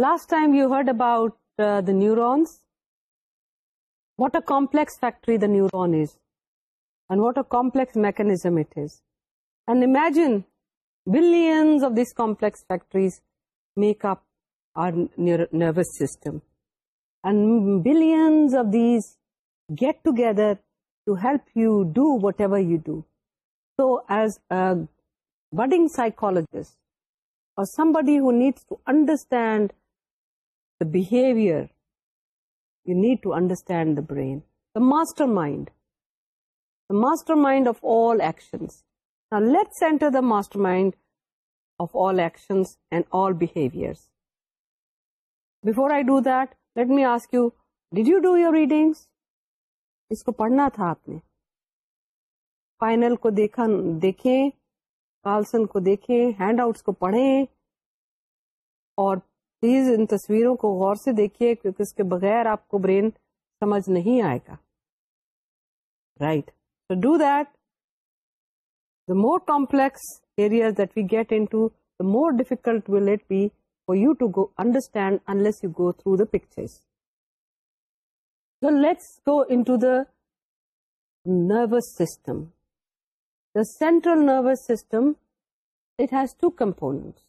Last time you heard about uh, the neurons, what a complex factory the neuron is, and what a complex mechanism it is. And imagine billions of these complex factories make up our nervous system. And billions of these get together to help you do whatever you do. So as a budding psychologist or somebody who needs to understand behaviour you need to understand the brain minder by do the ask you did you do your readings اس کو پڑھنا تھا آپ نے final کو دیکھیں کالسن کو دیکھیں hand out کو پڑھیں اور پلیز ان تصویروں کو غور سے دیکھیے کیونکہ اس کے بغیر آپ کو برین سمجھ نہیں آئے گا right so do that the more complex areas that we get into the more difficult will it be for you to go understand unless you go through the pictures let's go into the nervous system the central nervous system it has two components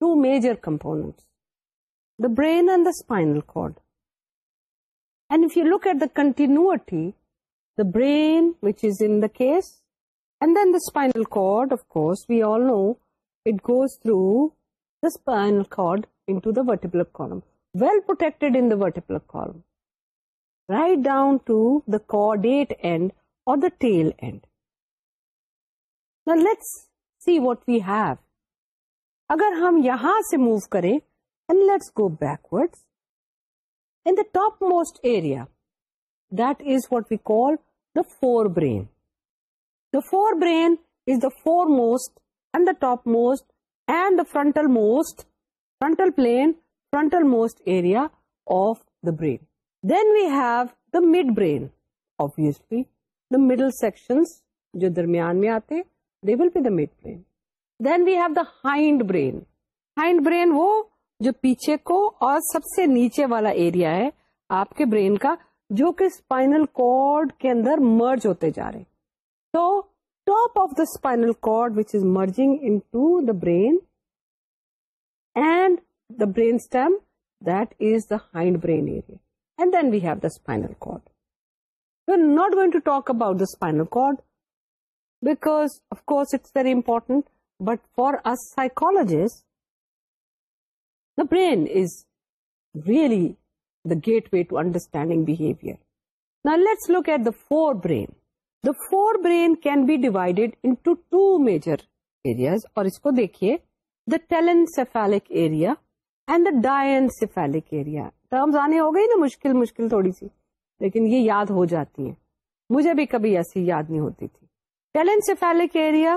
two major components brain and the spinal brain which is encased and then the cord of course we all know it goes to the cord the وٹرپلک column well protect vertebral column right down to the cord at end or tail end see what we've اگر ہم یہاں سے move کریں topmost area the forebrain the forebrain foremost and the topmost end the frontal plane frontal most area of the brain then we've the midbrain the middle section جو درمیان میں آتے دے well bed brain then we have the hindbrain hindbrain وہ جو پیچھے کو اور سب سے نیچے والا ایریا ہے آپ کے برین کا جو کہ اسپائنل کارڈ کے اندر مرج ہوتے جا رہے تو top of the spinal cord which is merging into the brain and the brain stem is the hindbrain area and then we have the spinal cord not going to talk about the spinal cord because of course it's very important but for a psychologist brains are the gateway to understanding look at the fore bed or diencephalic area terms آنے ہو گئی نا مشکل مشکل تھوڑی سی لیکن یہ یاد ہو جاتی ہیں مجھے بھی کبھی ایسی یاد نہیں ہوتی تھی telencephalic area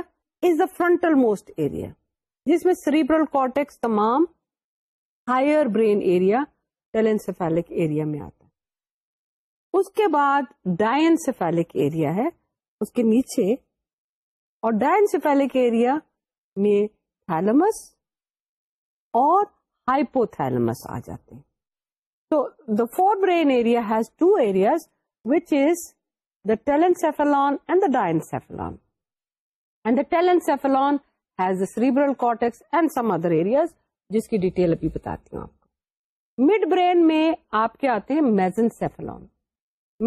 is the frontal most area جس میں سریبرل کارکس تمام higher brain area telencephalic area میں آتا ہے اس کے بعد ڈائنسفیلک ایریا ہے اس کے نیچے اور ڈائنسفیلک ایریا میں تھیلمس اور ہائپو تھلمس آ جاتے ہیں تو the forebrain area has two areas which is the telencephalon and the diencephalon and the telencephalon has the cerebral cortex and some other areas جس کی ڈیٹیل ابھی بتاتی ہوں آپ کو مڈ برین میں آپ کے آتے ہیں میزن سیفلون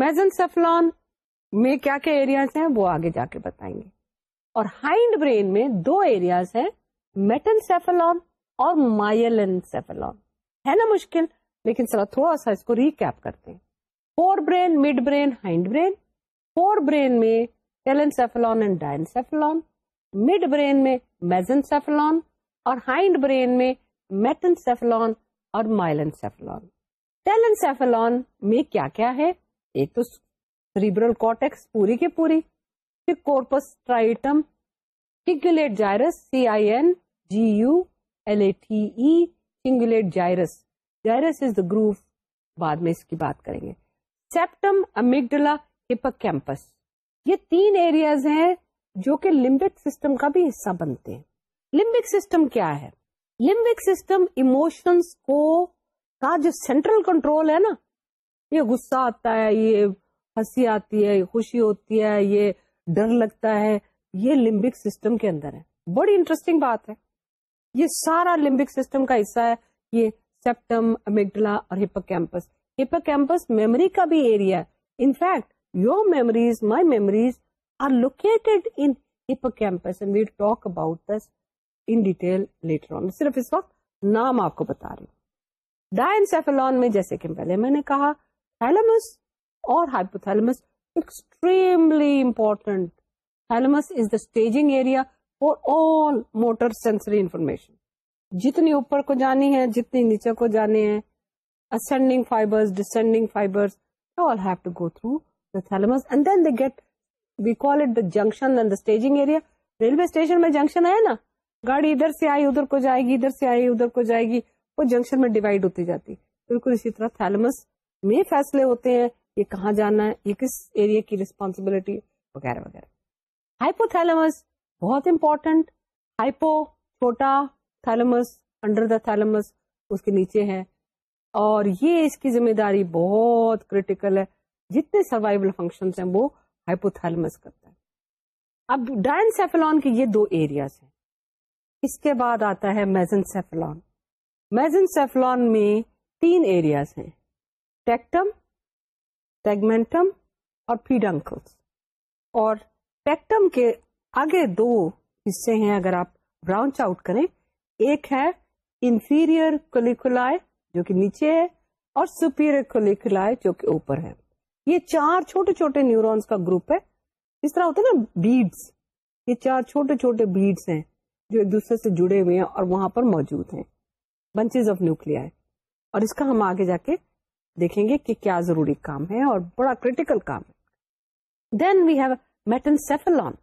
میزن سیفلون میں کیا کیا ایریاز ہیں وہ آگے جا کے بتائیں گے اور ہائنڈ برین میں دو ایریاز ہیں میٹن سیفلون سیفلون اور مائلن ہے نا مشکل لیکن چلا تھوڑا سا اس کو ریکیپ کرتے ہیں four brain mid brain hind brain four brain میں ٹیلن سیفلون سیفلون اینڈ ڈائن مڈ برین میں میزن سیفلون اور ہائنڈ برین میں میٹنسیفلون اور مائلنسیفلون ٹیلنسیفلون میں کیا کیا ہے ایک تو سریبرل کوٹیکس پوری کے پوری پھر corpus striatum cingulate gyrus C I N G U L A T E e، cingulate gyrus gyrus is the groove بعد میں اس کی بات کریں گے سیپٹم امیگڈلا ہپکیمپس یہ تین ایریاز ہیں جو کہ لمبک سسٹم کا بھی حصہ بنتے ہیں لمبک سسٹم کیا ہے لمبک سسٹم اموشنس کو کا جو سینٹرل کنٹرول ہے نا یہ غصہ آتا ہے یہ ہنسی آتی ہے یہ خوشی ہوتی ہے یہ ڈر لگتا ہے یہ لمبک سسٹم کے اندر ہے بڑی انٹرسٹنگ بات ہے یہ سارا لمبک سسٹم کا حصہ ہے یہ سیپٹم امیگڈلا اور hippocampus hippocampus memory کا بھی ایریا ہے in fact your memories my memories are located in campus and we'll talk about this in detail later on صرف اس وقت نام آپ کو بتا رہی ہوں ڈائنسیفلون میں جیسے کہ پہلے میں نے کہا تھیلمس اور hypothalamus extremely important thalamus is the staging area for all motor sensory information جتنی اوپر کو جانی ہے جتنی نیچے کو جانے ہیں ascending fibers, descending fibers, they all have to go through the thalamus and then they get, we call it the junction and the staging area. Railway station میں junction ہے نا گاڑی ادھر سے آئی ادھر کو جائے گی ادھر سے آئی ادھر کو جائے گی وہ جنکشن میں ڈیوائڈ ہوتی جاتی بالکل اسی طرح تھیلمس میں فیصلے ہوتے ہیں یہ کہاں جانا ہے یہ کس ایریا کی ریسپانسبلٹی وغیرہ وغیرہ ہائپو تھیلمس بہت امپورٹینٹ ہائپو چھوٹا تھیلمس انڈر دا تھیلمس اس کے نیچے ہے اور یہ اس کی ذمہ داری بہت کریٹیکل ہے جتنے سروائول فنکشنز ہیں وہ ہائپو تھیلمس کرتا ہے اب ڈائن سیفلون کے یہ دو ایریاز ہیں اس کے بعد آتا ہے میزن سیفلون میزن سیفلون میں تین ایریاز ہیں ٹیکٹم ٹیگمنٹم اور پیڈنکلس اور ٹیکٹم کے آگے دو حصے ہیں اگر آپ برانچ آؤٹ کریں ایک ہے انفیریئر کولیکولائے جو کہ نیچے ہے اور سپیریئر کولیکولائے جو کہ اوپر ہے یہ چار چھوٹے چھوٹے نیورونس کا گروپ ہے اس طرح ہوتا ہے نا بیڈس یہ چار چھوٹے چھوٹے بیڈس ہیں جو ایک دوسرے سے جڑے ہوئے ہیں اور وہاں پر موجود ہیں بنچیز آف نیوکل اور اس کا ہم آگے جا کے دیکھیں گے کہ کیا ضروری کام ہے اور بڑا کریٹیکل کام ہے then we have metencephalon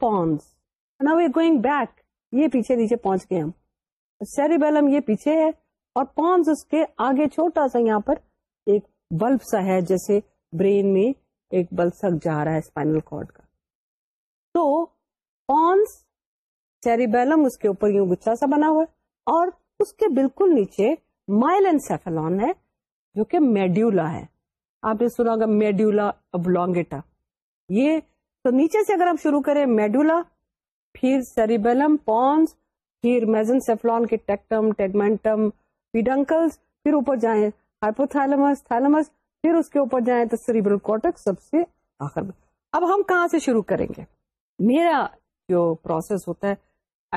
pons نا وی گوئنگ بیک یہ پیچھے نیچے پہنچ گئے ہم سیریبیلم یہ پیچھے ہے اور پونس اس کے آگے چھوٹا سا یہاں پر ایک بلب سا ہے جیسے برین میں ایک بلب سک جا رہا ہے اسپائنل کارڈ کا تو پونس سیریبیلم اس کے اوپر یوں گچھا سا بنا ہوا ہے اور اس کے بالکل نیچے مائل سیفلون ہے جو کہ میڈیولا ہے آپ نے سنا ہوگا میڈیولا ابلونگیٹا یہ تو نیچے سے اگر آپ شروع کریں میڈولا پھر سیریبیلم پونس پھر میزن سیفلون کے ٹیکٹم ٹیگمینٹم پیڈنکلس پھر اوپر جائیں ہائپوتھائلمس تھائلمس پھر اس کے اوپر جائیں تو کوٹک سب سے آخر میں اب ہم کہاں سے شروع کریں گے میرا جو پروسیس ہوتا ہے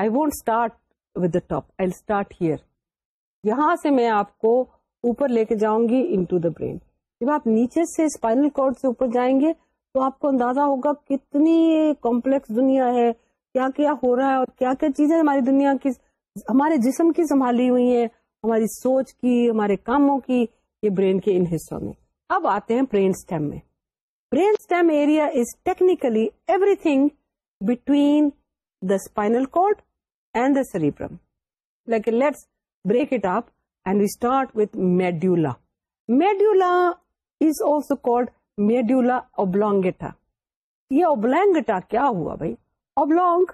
I won't start with the top I start here یہاں سے میں آپ کو اوپر لے کے جاؤں گی ان ٹو دا برین جب آپ نیچے سے اسپائنل کارڈ سے اوپر جائیں گے تو آپ کو اندازہ ہوگا کتنی کمپلیکس دنیا ہے کیا کیا ہو رہا ہے اور کیا کیا چیزیں ہماری دنیا کی ہمارے جسم کی سنبھالی ہوئی ہیں ہماری سوچ کی ہمارے کاموں کی یہ برین کے ان حصوں میں اب آتے ہیں برین اسٹیم میں brainstem area is technically everything between the spinal cord and the cerebrum like let's break it up and we start with medulla medulla's also called medulla oblongata یہ اوبلانگٹا کیا ہوا بھائی اوبلونگ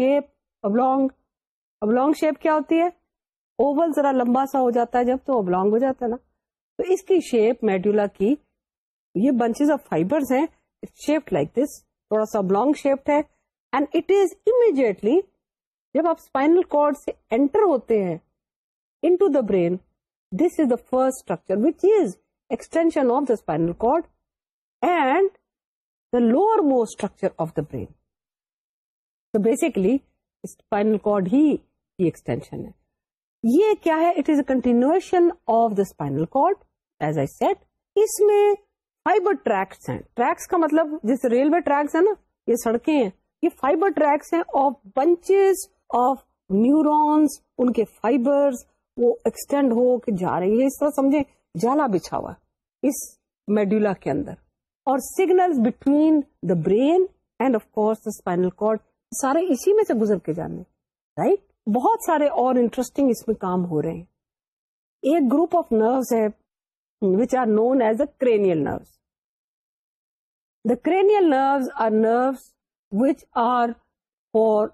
شیپ ابلونگ ابلونگ شیپ کیا ہوتی ہے اوبل ذرا لمبا سا ہو جاتا ہے جب تو ابلونگ ہو جاتا ہے نا تو اس کی شیپ میڈیولا کی یہ بنچیز آف فائبرز ہیں شیپ لائک دس تھوڑا سا اب لانگ شیپڈ ہے اینڈ اٹ از امیڈیٹلی جب آپ اسپائنل کارڈ سے اینٹر ہوتے ہیں into the brain this is the first structure which is extension of the spinal cord and the lower most structure of the brain تو basically spinal cord ہی extension ہے یہ کیا ہے it is a continuation of the spinal cord as a set اس میں fibre tracts ہیں treks کا مطلب جیسے ریلوے ٹریکس ہیں نا یہ سڑکیں ہیں یہ فائبر ٹریکس ہیں آف بنچز آف نیورونس ان کے فائبر وہ ایکسٹینڈ ہو کے جا رہی ہے اس طرح سمجھیں جالا بچھا ہوا اس میڈولا کے اندر اور signal between the brain and of course spinal cord سارے اسی میں سے گزر کے جانے رائٹ right? بہت سارے اور انٹرسٹنگ اس میں کام ہو رہے ہیں ایک گروپ آف نروز ہے which are known as a cranial nerves the cranial nerves are nerves which are for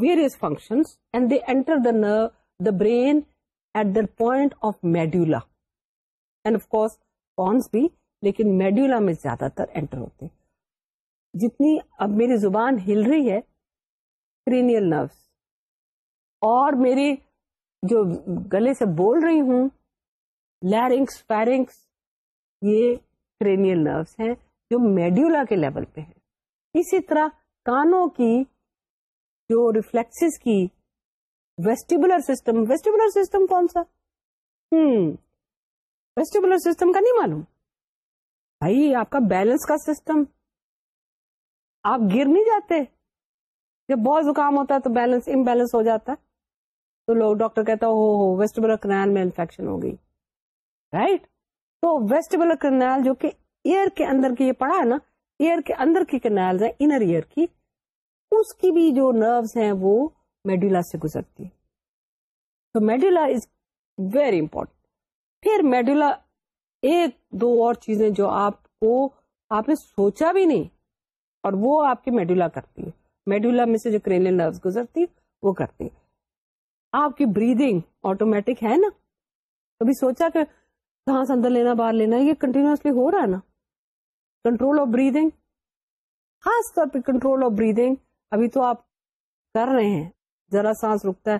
various functions and they enter the nerve the brain at the point of medullas بھی لیکن medulla میں زیادہ تر enter ہوتے جتنی اب میری زبان ہل رہی ہے کرینے نروس اور میری جو گلے سے بول رہی ہوں لیرنگس پیرنگس یہ کریمل نروس ہیں جو میڈیولا کے لیول پہ ہیں اسی طرح کانوں کی جو ریفلیکس کی ویسٹیبولر سسٹم ویسٹیبولر سسٹم کون سا ہوں ویسٹیبولر سسٹم کا نہیں معلوم بھائی آپ کا بیلنس کا سسٹم آپ گر نہیں جاتے جب بہت زکام ہوتا ہے تو بیلنس امبیلنس ہو جاتا ہے تو لوگ ڈاکٹر کہتا ہو ہو ویسٹیبولر کرنال میں انفیکشن ہو گئی رائٹ تو ویسٹیبولر کرنال جو کہ ایئر کے اندر یہ پڑا ہے نا ایئر کے اندر کی کینیل ہیں انر ایئر کی اس کی بھی جو نروز ہیں وہ میڈولا سے گزرتی تو میڈولا از ویری پھر میڈولا ایک دو اور چیزیں جو آپ کو آپ نے سوچا بھی نہیں اور وہ آپ کی میڈولا کرتی ہے میڈولا میں سے جو کرینل نروز گزرتی وہ کرتی آپ کی بریدنگ آٹومیٹک ہے نا کبھی سوچا کہ سانس اندر لینا باہر لینا یہ کنٹینیوسلی ہو رہا ہے نا کنٹرول آف بریدنگ خاص طور پہ کنٹرول آف بریدنگ ابھی تو آپ کر رہے ہیں ذرا سانس رکتا ہے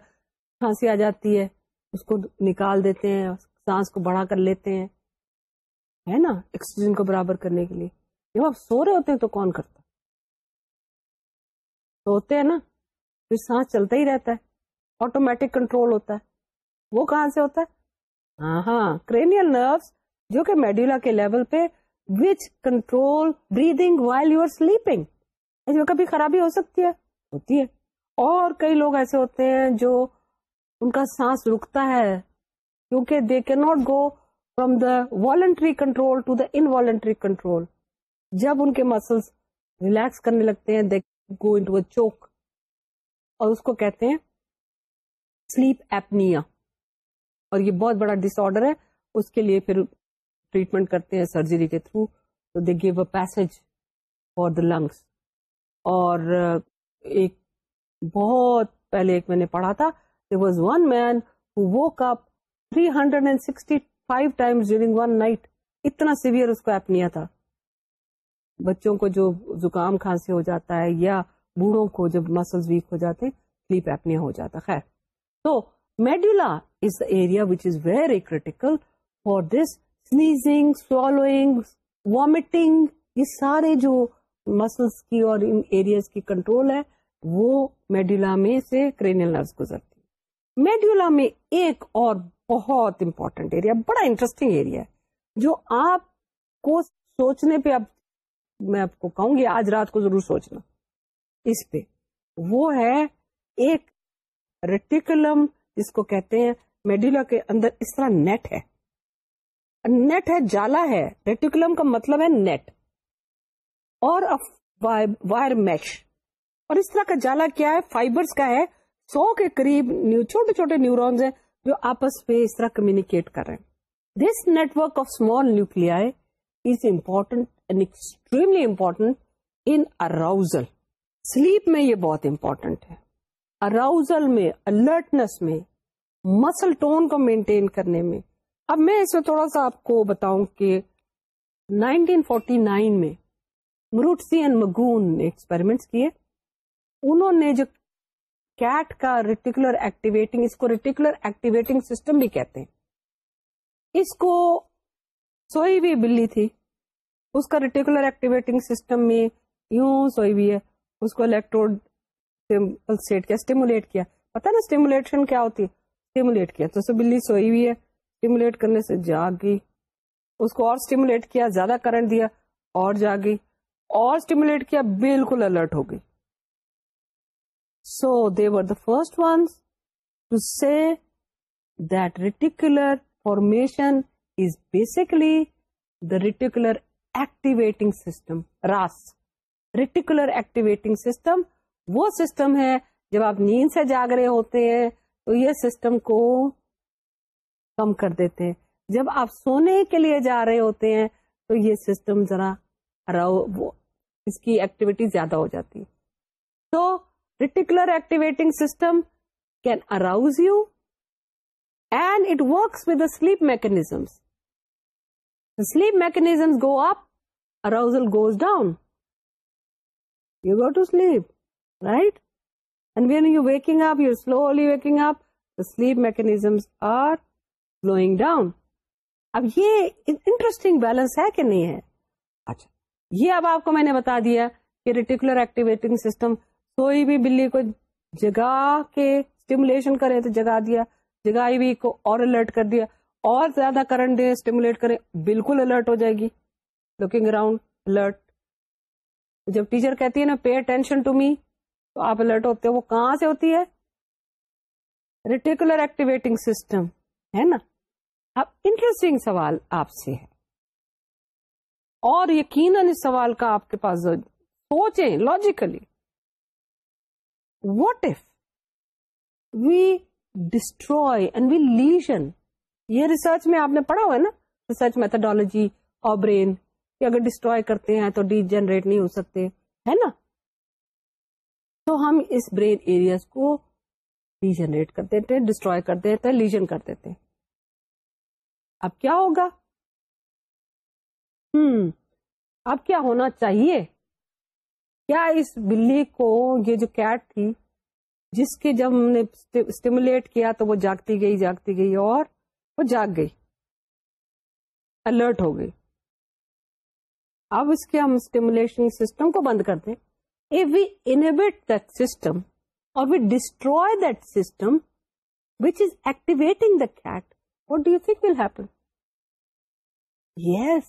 کھانسی آ جاتی ہے اس کو نکال دیتے ہیں سانس کو بڑا کر لیتے ہیں ہے نا آکسیجن کو برابر کرنے کے لیے جب آپ سو رہے ہوتے ہیں تو کون کرتا سوتے ہیں نا پھر سانس چلتا ہی رہتا ہے آٹومیٹک کنٹرول ہوتا ہے وہ کہاں سے ہوتا ہے ہاں ہاں کرینیل نروس جو کہ میڈولا کے لیول پہ which control breathing while you sleeping خرابی ہو سکتی ہے ہوتی ہے اور کئی لوگ ایسے ہوتے ہیں جو ان کا سانس رکتا ہے کیونکہ دے کی not go from the voluntary control to the involuntary control جب ان کے مسلس ریلیکس کرنے لگتے ہیں دے گو انو چوک اور اس کو کہتے ہیں سلیپ ایپنیا اور یہ بہت بڑا ڈس آرڈر ہے اس کے لیے پھر ٹریٹمنٹ کرتے ہیں سرجری کے تھرو تو they give a pace for the lungs اور ایک بہت پہلے ایک میں نے پڑھا تھا واز ون مین اتنا سیویئر اس کو ایپنیا تھا بچوں کو جو زکام کھانسی ہو جاتا ہے یا بوڑھوں کو جب مسلس ویک ہو جاتے ہیں سلیپ ایپنیا ہو جاتا خیر تو medulla is the area which is very critical for this sneezing swallowing vomiting یہ سارے جو مسلس کی اور ان ایریاز کی کنٹرول ہے وہ میڈولا میں سے کرینل نرس گزرتی میڈولا میں ایک اور بہت امپورٹنٹ ایریا بڑا انٹرسٹنگ ایریا ہے جو آپ کو سوچنے پہ اب میں آپ کو کہوں گی آج رات کو ضرور سوچنا اس پہ وہ ہے ایک ریٹیکولم جس کو کہتے ہیں میڈولا کے اندر اس طرح نیٹ ہے نیٹ ہے جالا ہے ریٹیکولم کا مطلب ہے نیٹ اور وائر میش اور اس طرح کا جالا کیا ہے فائبر کا ہے سو کے قریب چھوٹے چھوٹے نیورونز ہیں جو آپس میں اس طرح کمیونیکیٹ کر رہے ہیں this network of small is important and extremely important in arousal sleep میں یہ بہت امپورٹنٹ ہے اراؤزل میں الرٹنس میں مسل ٹون کو مینٹین کرنے میں اب میں اس میں تھوڑا سا آپ کو بتاؤں کہ 1949 میں مروٹسی اینڈ مگون نے ایکسپیرمنٹ کیے انہوں نے جو کیٹ کا ریٹیکولر ایکٹیویٹنگ اس کو ریٹیکولر ایکٹیویٹنگ سسٹم بھی کہتے ہیں اس کو سوئی ہوئی بلی تھی اس کا ریٹیکولر ایکٹیویٹنگ سسٹم میں یوں سوئی ہوئی ہے اس کو الیکٹروسیٹ کیا اسٹیمولیٹ کیا پتا نا اسٹیمولیشن کیا ہوتی ہے اسٹیمولیٹ کیا تو بلی سوئی ہوئی ہے اسٹیمولیٹ کرنے سے جاگ گئی اس کو اور اسٹیمولیٹ کیا زیادہ کرنٹ دیا اور جاگی اور اسٹیمولیٹ کیا بالکل الرٹ ہو گئی so they were the first ones to see that reticular formation is basically the reticular activating system RAS reticular activating system وہ سسٹم ہے جب آپ نیند سے جاگ رہے ہوتے ہیں تو یہ سسٹم کو کم کر دیتے ہیں جب آپ سونے کے لیے جا رہے ہوتے ہیں تو یہ سسٹم ذرا اس کی ایکٹیویٹی زیادہ ہو جاتی ہے تو reticular activating system can arouse you and it works with sleep mechanisms sleep mechanism go up arousal goes down you go to sleep right and when you waking up you slowly waking up sleep mechanisms are flowing down اب یہ interesting balance ہے کہ نہیں ہے اچھا یہ اب آپ کو میں نے بتا دیا کہ ریٹیکولر ایکٹیویٹنگ سسٹم سوئی بھی بلی کو جگا کے اسٹیمولیشن کرے تو جگا دیا جگائی بھی کو اور الرٹ کر دیا اور زیادہ کرنٹ دے اسٹیمولیٹ کرے بالکل الرٹ ہو جائے گی لوکنگ اراؤنڈ الرٹ جب ٹیچر کہتی ہے نا پے اٹینشن ٹو می تو آپ الرٹ ہوتے وہ کہاں سے ہوتی ہے ریٹیکولر ایکٹیویٹنگ سسٹم ہے نا اب انٹرسٹنگ سوال آپ سے ہے اور یقیناً اس سوال کا آپ کے پاس سوچیں logically what if we destroy lesion یہ ریسرچ میں آپ نے پڑھا ہوا ہے نا ریسرچ میتھڈالوجی اور برین کہ اگر ڈسٹروائے کرتے ہیں تو ڈی جنریٹ نہیں ہو سکتے ہے نا تو ہم اس برین ایریاز کو ڈی جنریٹ دیتے ہیں ڈسٹروائے کر دیتے لیجن کر دیتے اب کیا ہوگا ہوں اب کیا ہونا چاہیے کیا اس بلی کو یہ جو کیٹ تھی جس کے جب ہم نے اسٹیمولیٹ کیا تو وہ جاگتی گئی جاگتی گئی اور وہ جاگ گئی الرٹ ہو گئی اب اس کے ہم اسٹیمولیشن سسٹم کو بند کر دیں اف وی دیٹ سسٹم اور we destroy system which is activating the cat What do you think will happen yes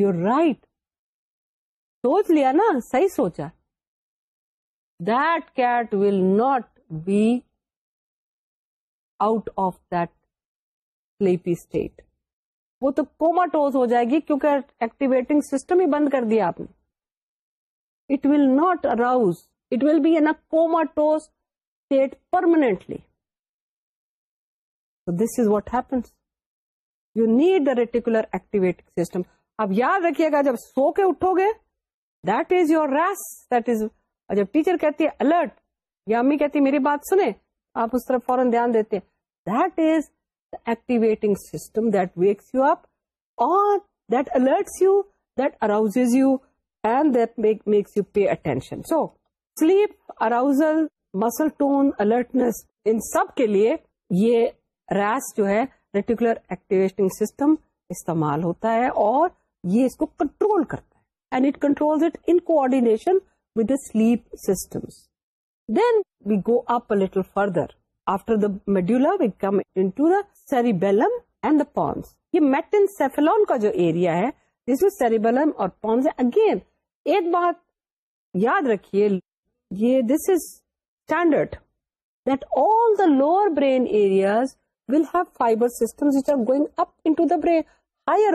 you right سوچ لیا نا صحیح سوچا will not be out of the sleepy state وہ تو کوماٹوز ہو جائے گی کیونکہ ایکٹیویٹنگ سسٹم ہی بند کر دیا آپ نے it will not arouse it will be in a comatose state permanently this is what happens you need a reticular activate یاد رکھیے گا جب سو کے اٹھو گے الرٹ یا امی دیتے ہیں مسل ٹون الرٹنس ان سب کے لیے یہ ریس جو ہے ریٹیکولر ایکٹیویٹنگ سسٹم استعمال ہوتا ہے اور یہ اس کو کنٹرول کرتا ہے and it control it in coordination then we go up little further after the medulla we come in cerebellum and the pons یہ میٹن سیفلون کا جو ایریا ہے جس میں سیریبلم اور پونس اگین ایک بات یاد رکھیے یہ this is standard that all the lower brain areas will have fiber systems which are going up into the brain,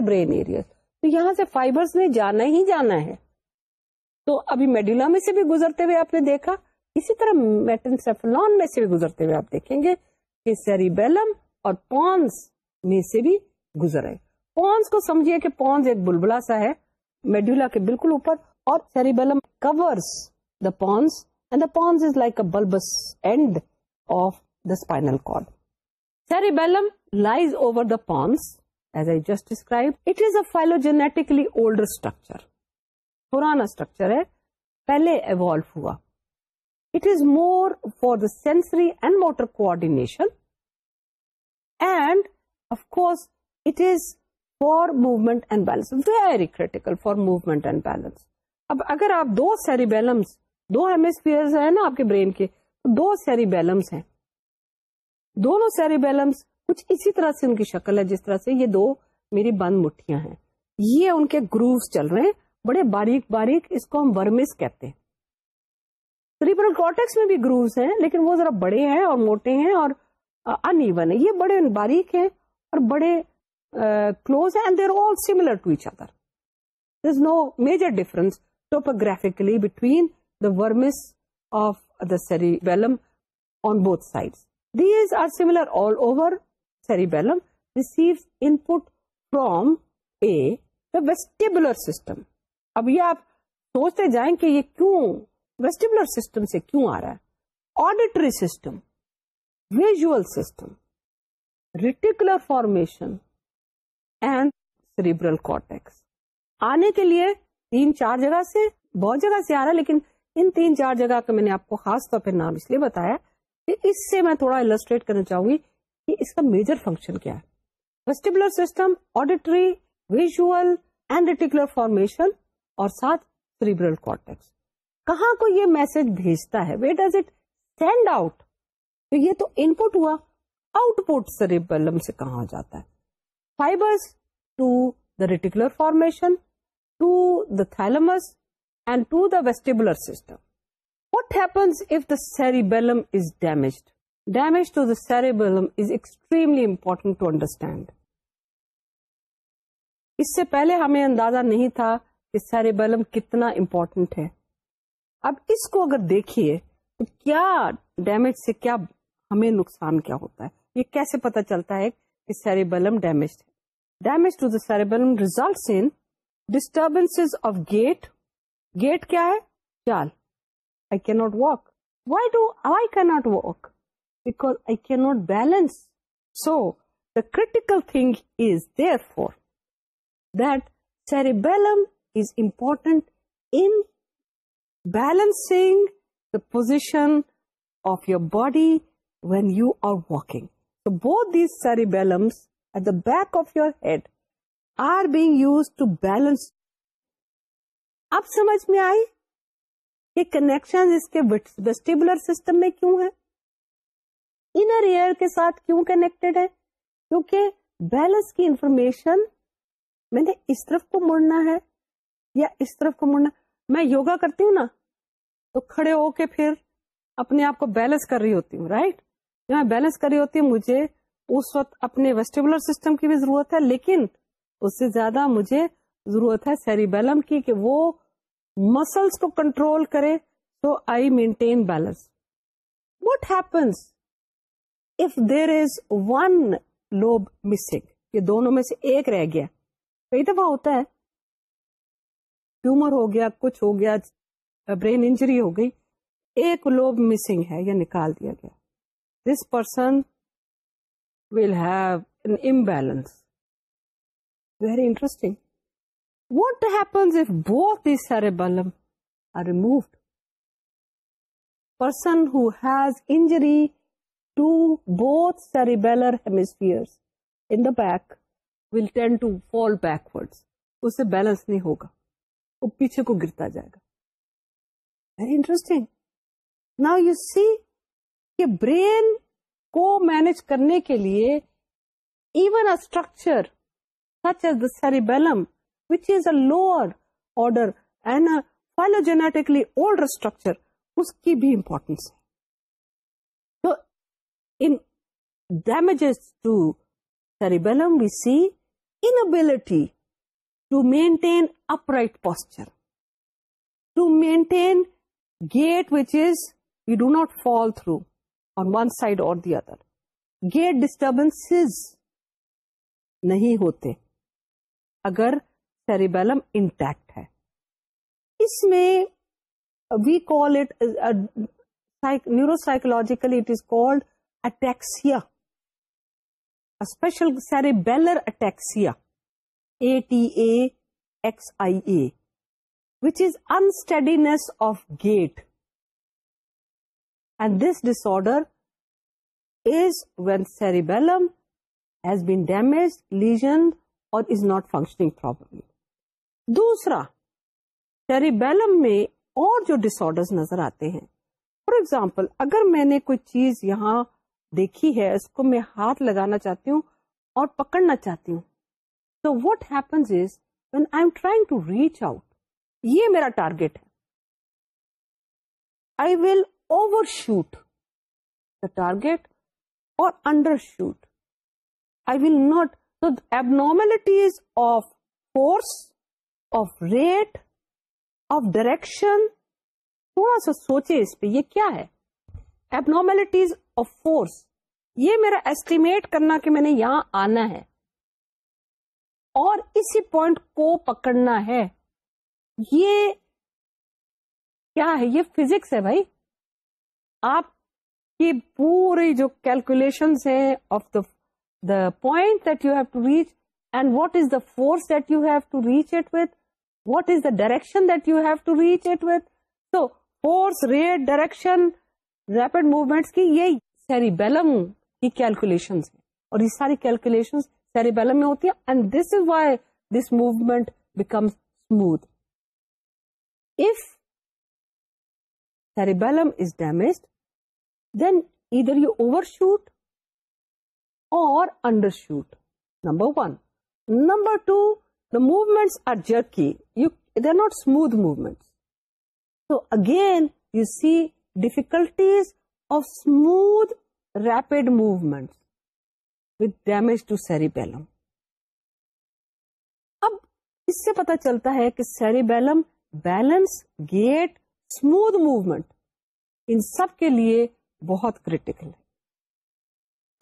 brain higher جانا ہی جانا ہے تو ابھی بھی گزرتے پونس کو سمجھیے کہ پونس ایک بلبلا سا ہے میڈولا کے بالکل اوپر اور cerebellum pons as I just describe it is logically older structure پرانا اسٹرکچر ہے پہلے ایوالو ہوا it is more for the sensory and motor coordination and of course for movement and balance very critical for movement and balance اب اگر آپ دو سیریبیلمس دو ہیمسرز ہیں نا آپ کے برین کے دو سیریبیلمس ہیں دونوں سیریبیلمس کچھ اسی طرح سے ان کی شکل ہے جس طرح سے یہ دو میری بند مٹھیاں ہیں یہ ان کے گرووز چل رہے ہیں بڑے باریک باریک اس کو ہم ورمس کہتے ہیں سریبرل کارٹیکس میں بھی گرووز ہیں لیکن وہ ذرا بڑے ہیں اور موٹے ہیں اور ان ایون ہے یہ بڑے باریک ہیں اور بڑے کلوز ہیں and they are all similar to each other there is no major difference topographically between the vermis of the cerebellum on both sides system اب یہ آپ سوچتے جائیں کہ یہ آ رہا ہے auditory system visual system reticular formation cortex. آنے کے لیے تین چار جگہ سے بہت جگہ سے آ رہا ہے لیکن ان تین چار جگہ کا میں نے آپ کو خاص طور پہ نام اس لیے بتایا اس سے میں تھوڑا السٹریٹ کرنا چاہوں گی کہ اس کا میجر فنکشن کیا ہے vestibular system auditory visual and reticular formation اور ساتھ کارٹیکس کہاں کو یہ میسج بھیجتا ہے where does it send out تو یہ تو ان پٹ ہوا آؤٹ پٹ سریبلم سے کہاں جاتا ہے fibers to the reticular formation to the thalamus and to the vestibular system the the is is Damage damage to the is is extremely to understand اس سے پہلے ہمیں اندازہ نہیں تھا کہ سیریبلم کتنا امپورٹنٹ ہے اب اس کو اگر دیکھیے تو کیا ڈیمیج سے کیا ہمیں نقصان کیا ہوتا ہے یہ کیسے پتا چلتا ہے کہ سیریبلم ڈیمیج ہے damage to the results result disturbance of gait gait کیا ہے چال I not walk why do I کی ناٹ واک بیک آئی کی ناٹ بیس سو دا کرم is important balance the position of your body when you are walking وو these cerebellums at the back of your head are big use to balance اب سمجھ میں آئی یہ connection اس کے vestibular system میں کیوں ہے انر ایئر کے ساتھ کیوں کنیکٹڈ ہے کیونکہ بیلنس کی انفارمیشن میں نے اس طرف کو مڑنا ہے یا اس طرف کو مڑنا میں یوگا کرتی ہوں نا تو کھڑے ہو کے پھر اپنے آپ کو بیلنس کر رہی ہوتی ہوں رائٹ میں بیلنس کر رہی ہوتی ہوں مجھے اس وقت اپنے ویسٹیبولر سسٹم کی بھی ضرورت ہے لیکن اس سے زیادہ مجھے ضرورت ہے سیری بیلم کی کہ وہ مسلس کو کنٹرول کرے تو I maintain balance what happens if there is one lobe missing یہ دونوں میں سے ایک رہ گیا کئی دفعہ ہوتا ہے ٹیومر ہو گیا کچھ ہو گیا برین انجری ہو گئی ایک لوب مسنگ ہے یا نکال دیا گیا this person will have an imbalance very interesting What happens if both cerebellum what happen cerebellum person who he injury to both cerebellars in the back will tend to fall backward اسے balance نہیں ہوگا وہ پیچھے کو گرتا جائے گا very interesting now you see کہ brain کو مینج کرنے کے لیے even a structure such as the cerebellum which which is a lower order and phylogenetically old structure اس کی بھی امپورٹینس ہے to maintain upright posture to maintain gait which is we do not fall through on one side اور the other get disturbance نہیں ہوتے اگر cerebellum intact ہے اس میں we call it neuro neuropsychologically it is called cerebellar ataxia A A A T X I which is unsteadiness of gait and this dis disorder is when cerebellum has damage lesion اور is not functioning properly دوسرا cerebellum میں اور جو ڈس order نظر آتے ہیں for example اگر میں نے کوئی چیز یہاں دیکھی ہے اس کو میں ہاتھ لگانا چاہتی ہوں اور پکڑنا چاہتی ہوں تو what happens when I am trying to reach out یہ میرا ٹارگیٹ ہے I will overshoot the target اور undershoot I will not abnormalities of force of rate of direction تھوڑا سا سوچے اس پہ یہ کیا ہے ایب نارملٹیز آف فورس یہ میرا ایسٹیمیٹ کرنا کہ میں نے یہاں آنا ہے اور اسی پوائنٹ کو پکڑنا ہے یہ کیا ہے یہ فزکس ہے بھائی آپ کی پوری جو calculation of the the point that you have to reach and what is the force that you have to reach it with what is the direction that you have to reach it with rate direction rapid movements کی یہ cerebellum کی calculation ہے اور یہ ساری calculation سیریبیل میں ہوتی ہے and this is why this movement become smooth if cerebellum is damaged then either you overshoot اور undershoot number one number two the movements are jerky you they're not smooth movements so again you see difficulties of smooth rapid movements with damage to cerebellum ab isse pata chalta hai ki cerebellum balance gait smooth movement ان سب کے لیے بہت critical ہے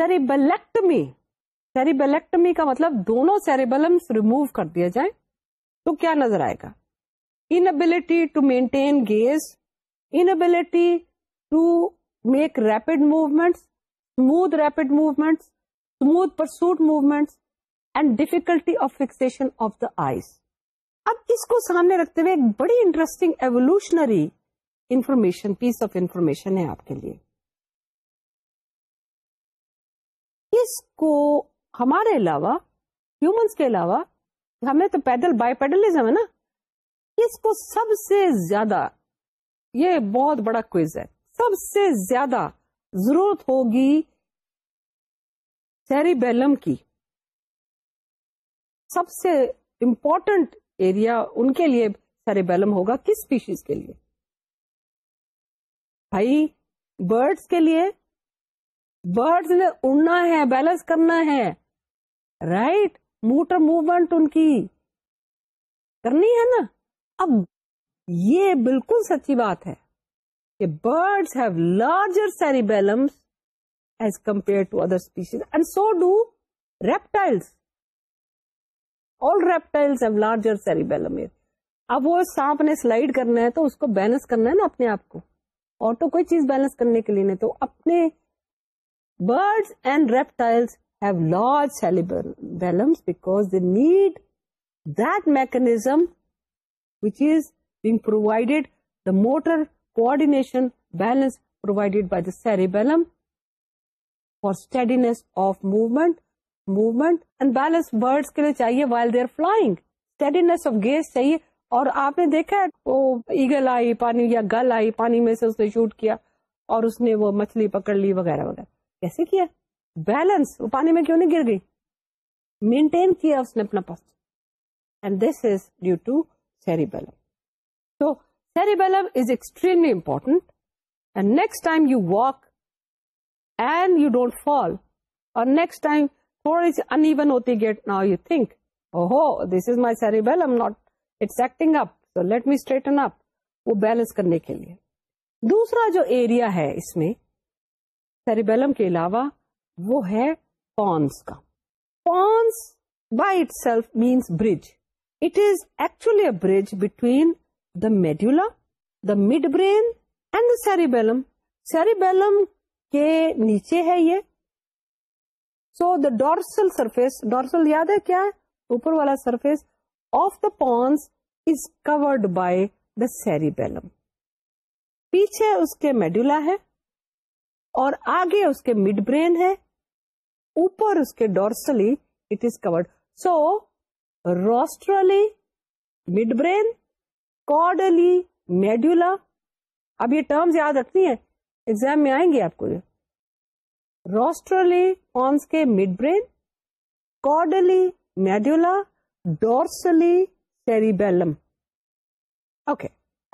سیریبلیکٹمی سیریبلیکٹمی کا مطلب دونوں cerebellum remove کر دیا جائے تو کیا نظر آئے گا inability to maintain gaze inability to make rapid movements movements and difficulty of fixation of the eyes اب اس کو سامنے رکھتے ہوئے ایک بڑی interesting evolutionary information piece of information ہے آپ کے لیے اس کو ہمارے علاوہ ہیومنس کے علاوہ ہمیں تو پیدل بائی پیڈلزم ہے نا اس کو سب سے زیادہ یہ بہت بڑا کوئز ہے سب سے زیادہ ضرورت ہوگی سیری بیلم کی سب سے امپورٹنٹ ایریا ان کے لیے سیری بیلم ہوگا کس اسپیشیز کے لیے بھائی برڈس کے لیے برڈس نے اڑنا ہے بیلنس کرنا ہے رائٹ موٹر موومنٹ ان کی کرنی ہے نا اب یہ بالکل سچی بات ہے کہ birds have larger cerebellum compare to other species and so do reptile all reptile have larger cerebellum اب وہ سانپ نے سلائڈ کرنا ہے تو اس کو بیلنس کرنا ہے نا اپنے آپ کو اور تو کوئی چیز بیلنس کرنے کے لیے نہیں تو اپنے birds and reptiles need mechanism was provided the motor کوئی movement movement and balance words کے لیے چاہیے وائل دی آر فلاں اسٹیڈینے اور آپ نے دیکھا وہ ایگل آئی پانی یا گل آئی پانی میں سے اس نے شوٹ کیا اور اس نے وہ مچھلی پکڑ لی وغیرہ وغیرہ کیسے کیا بیلنس وہ پانی میں کیوں نہیں گر گئی مینٹین کیا اس نے اپنا and and this is is due to extremely important next time you walk and you don't fall اور نیکسٹ ٹائم تھوڑی سی ان ایون ہوتی get now you think oh who this is my cerebellum not it's acting up so let me straighten up وہ balance کرنے کے لیے دوسرا جو ایریا ہے اس میں سیریبیلم کے علاوہ وہ ہے پونس کا pons by itself means bridge it is actually a bridge between the medulla the midbrain and the cerebellum cerebellum کے نیچے ہے یہ so the dorsal surface dorsal یاد ہے کیا ہے اوپر والا surface of the pons is covered by the cerebellum پیچھے اس کے میڈولا ہے اور آگے اس کے مڈ برین ہے اوپر اس کے dorsally it is covered so rostrally midbrain caudally medulla اب یہ ٹرمز یاد رکھنی ہے ایگزام میں آئیں گے آپ کو یہ روسٹرلی پونس کے midbrain caudally medulla dorsally cerebellum okay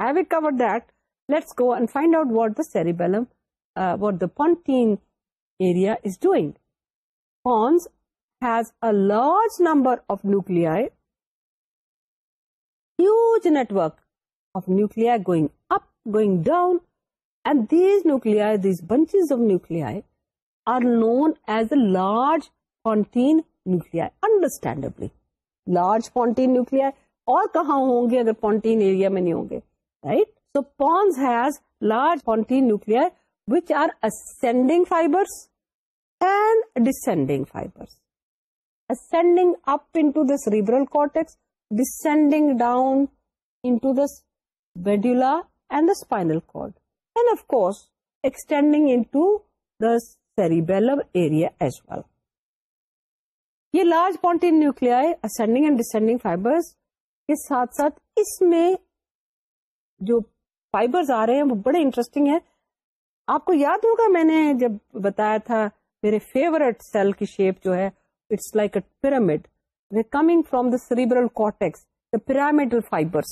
I've cover that let's go and find out what the cerebellum what the pontine area is doing pons large number of nuclei network of nuclei going up going downs of nuclei as a large contain nuclei understandably large contain nuclei اور کہاں ہوں گے اگر pontine area میں نہیں ہوں گے right so pons has large کو nuclei which are ending fibers and descending fibers. Ascending up into the cerebral cortex, descending down into the medulla and the spinal cord. And of course, extending into the cerebellum area as well. یہ large pontine nuclei ascending and descending fibers کے ساتھ ساتھ اس میں جو fibres آ رہے ہیں وہ بڑے انٹرسٹنگ ہیں آپ کو یاد ہوگا میں نے جب بتایا تھا میرے فیورٹ سیل کی شیپ جو ہے it's like a pyramid coming from the cerebral pyramidal fibers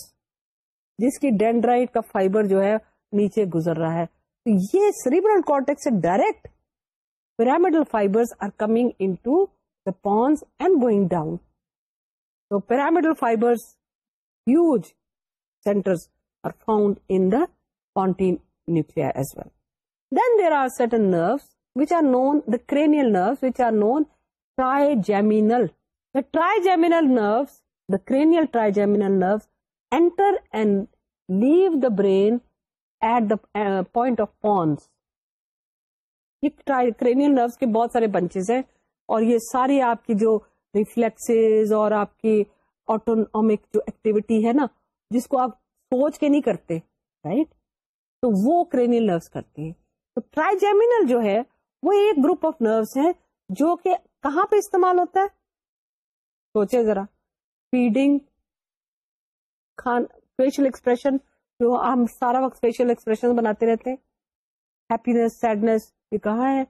جس کی ڈینڈرائٹ کا فائبر جو ہے نیچے گزر رہا ہے تو یہ cerebral cortex direct pyramidal fiber pons and going down تو pyramidal fibers are found in the pontine nuclei as well then there are certain nerves which are known, the cranial nerves, which are known trigeminal. The trigeminal nerves, the cranial trigeminal nerves, enter and leave the brain at the uh, point of pons. Ye cranial nerves ke bhoat sare bunches hai, aur yeh sari aap ki jo reflexes aur aap ki autonomic jo activity hai na, جس کو آپ سوچ کے نہیں کرتے right right? تو وہ cranial nervous کرتے ہیں تو ٹرائیجیمینل جو ہے وہ ایک گروپ آف نروس ہیں جو کہ کہاں پہ استعمال ہوتا ہے سوچے ذرا فیڈنگ فیشیل ایکسپریشن جو ہم سارا وقت فیشیل ایکسپریشن بناتے رہتے ہیں ہیپینس سیڈنس یہ کہاں ہے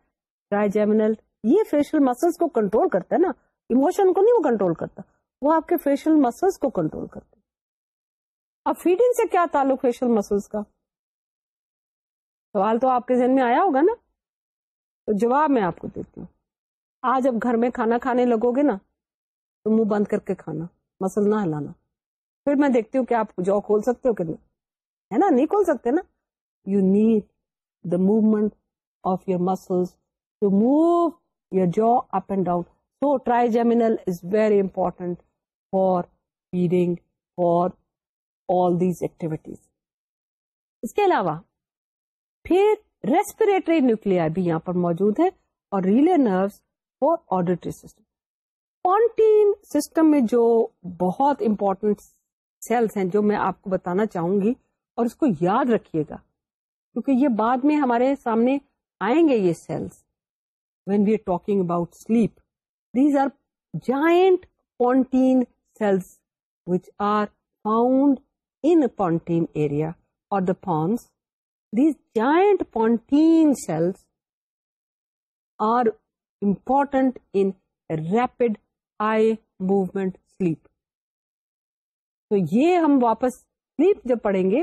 ڈائجیمنل یہ فیشیل مسلس کو کنٹرول کرتا ہے نا اموشن کو نہیں وہ کنٹرول کرتا وہ آپ کے فیشیل مسلس کو کنٹرول کرتا اب فیڈنگ سے کیا تعلق فیشیل مسلس کا سوال تو آپ کے ذہن میں آیا ہوگا نا جواب میں آپ کو دیتی ہوں آج اب گھر میں کھانا کھانے لگو گے نا تو منہ بند کر کے کھانا مسل نہ ہلانا پھر میں دیکھتی ہوں کہ کہ آپ جو کھول کھول سکتے سکتے ہو نہیں نہیں ہے نا نا you need the movement of your muscles to move your jaw up and down so trigeminal is very important for feeding for all these activities اس کے علاوہ پھر ریسپریٹری نیوکل بھی یہاں پر موجود ہے اور relay nerve for auditory system pontine system میں جو بہت امپورٹنٹ سیلس ہیں جو میں آپ کو بتانا چاہوں گی اور اس کو یاد رکھیے گا کیونکہ یہ بعد میں ہمارے سامنے آئیں گے یہ cells when we are talking about sleep these are giant pontine cells which are found in pontine area اور the giant pontine cells are important in rapid eye movement sleep تو یہ ہم واپس جب پڑھیں گے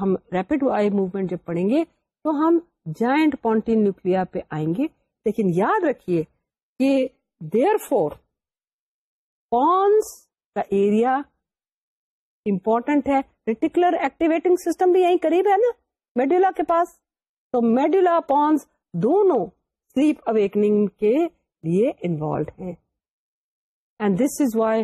ہم ریپڈ آئی موومنٹ جب پڑیں گے تو ہم جائنٹ پونٹین نیوکلیا پہ آئیں گے لیکن یاد رکھیے کہ دیر فور پنس کا ایریا امپورٹنٹ ہے ریٹیکولر ایکٹیویٹنگ سسٹم بھی یہیں قریب ہے نا میڈولا کے پاس تو میڈولا پونس دونوں سلیپ اویکنگ کے لیے انوالوڈ ہیں and this is why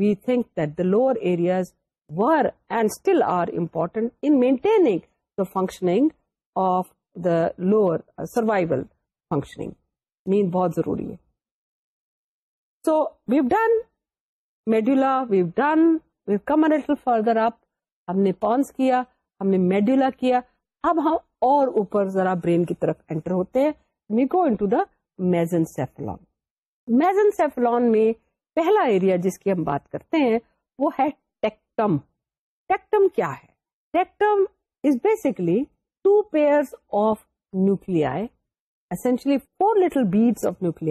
we think that the lower areas were and still are important in maintaining the functioning of the lower survival functioning نیند بہت ضروری ہے so we've done medulla we've done we've come a little further اپ ہم نے Pond's کیا ہم نے medulla کیا اب ہم اور اوپر ذرا برین کی طرف انٹر ہوتے ہیں دا میزن سیفلون میزن سیفلون میں پہلا ایریا جس کی ہم بات کرتے ہیں وہ ہے ٹیکٹم ٹیکٹم کیا ہے tectum is basically two pair of four four little of of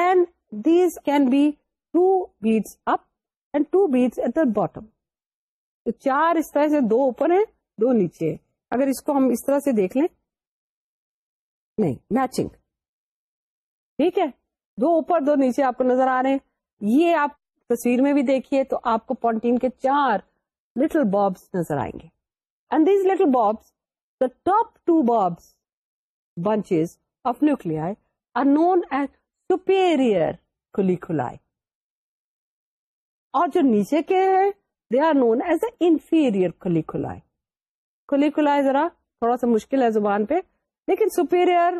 and these can be two beads up and two beads at the bottom تو چار اس طرح سے دو اوپر ہیں دو نیچے ہیں اگر اس کو ہم اس طرح سے دیکھ لیں نہیں میچنگ ٹھیک ہے دو اوپر دو نیچے آپ کو نظر آ رہے ہیں یہ آپ تصویر میں بھی دیکھیے تو آپ کو پونٹین کے چار لٹل بابس نظر آئیں گے and these little bobs the top two bobs bunches of nuclei are known as superior کلی کھلا اور جو نیچے کے ہیں they are known as a inferior colliculi colliculi ذرا تھوڑا سا مشکل ہے زبان پہ لیکن سپیریئر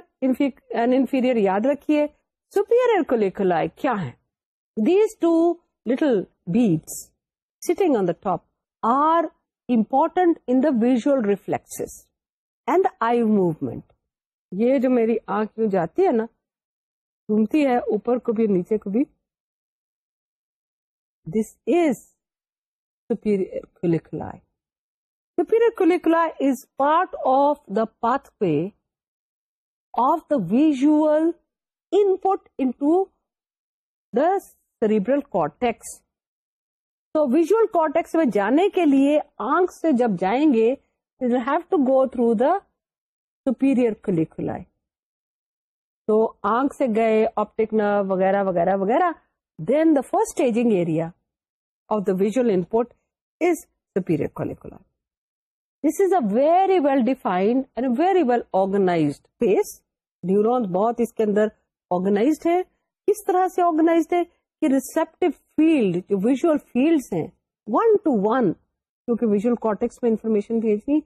انفیریئر یاد رکھیے سپیریئر کولیکولائی کیا ہے these two little bits sitting on the top are important in the visual reflex and eye movement یہ جو میری آنکھ میں جاتی ہے نا گھومتی ہے اوپر کو بھی نیچے کو بھی this is part of the pathway of the visual input درل کوٹیکس توٹیکس میں جانے کے لیے آنکھ سے جب جائیں گے you have to go through the superior colliculus تو آنکھ سے گئے آپٹیک وغیرہ وغیرہ وغیرہ then the first aging area this is a very well defining بہت اس کے اندر فیلڈ ہیں ون ٹو ون کیونکہ انفارمیشن بھیج گئی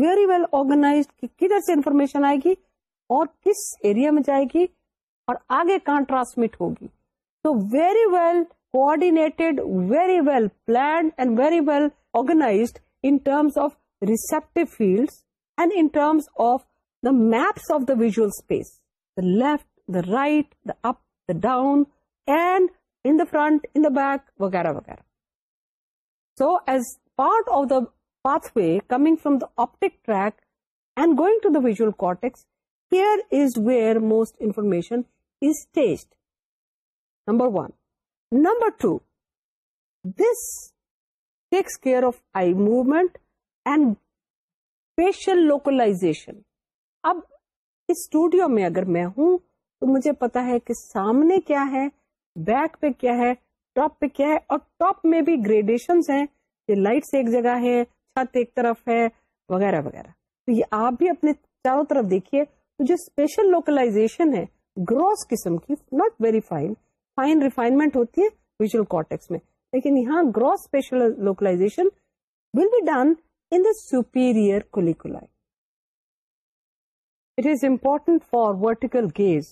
ویری ویل آرگنا کسی آئے گی اور کس ایریا میں جائے گی اور آگے کہاں ٹرانسمٹ ہوگی تو very well coordinated, very well planned and very well organized in terms of receptive fields and in terms of the maps of the visual space. The left, the right, the up, the down, and in the front, in the back, vagara vagara. So as part of the pathway coming from the optic tract and going to the visual cortex, here is where most information is staged. Number 1, number two this takes care of eye movement and facial localization اب studio میں اگر میں ہوں تو مجھے پتا ہے کہ سامنے کیا ہے بیک پہ کیا ہے ٹاپ پہ کیا ہے اور ٹاپ میں بھی گریڈیشن ہیں لائٹس ایک جگہ ہے چھت ایک طرف ہے وغیرہ وغیرہ تو یہ آپ بھی اپنے چاروں طرف دیکھیے جو اسپیشل لوکلائزیشن ہے گروس قسم کی not very fine fine refinement ہوتی ہے ویژل کارٹیکس میں لیکن یہاں special localization will be done in the superior it is important for vertical gaze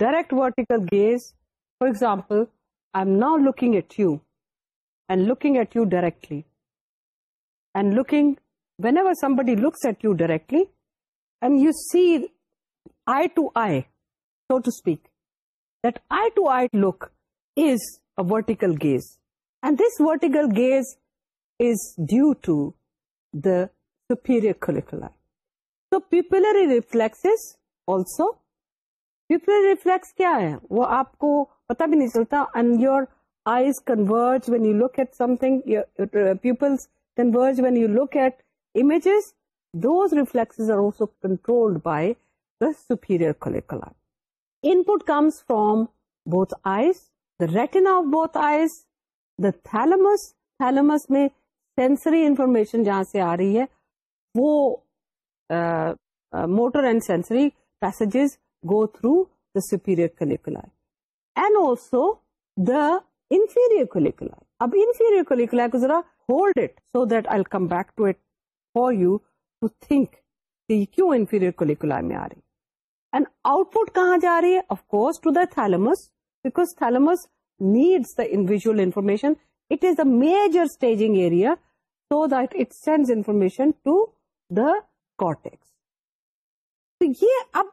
direct vertical gaze for example I'm now looking at you and looking at you directly and looking whenever somebody looks at you directly and you see eye to eye so to speak gaze is due to the superior collicular reflex also pupillary reflex کیا ہے وہ آپ کو پتا بھی نہیں چلتا in your eyes converge when you look at something pupils converge when you look at so control by the superior colliculus input comes from both eyes the retina of both eyes the thalamus thalamus میں sensory information جہاں سے آ رہی ہے وہ motor and sensory pass go through the superior colliculus and also the inferior colliculus اب inferior colliculi کو ذرا hold it so that I will come back to it for you to think کہ یہ کیوں انفیریئر کولیکولا میں آ رہی ہے اینڈ آؤٹ پٹ کہاں جا رہی ہے of course to the thalamus because thalamus need the envies information it is the major staging area so sends information to the cortex یہ اب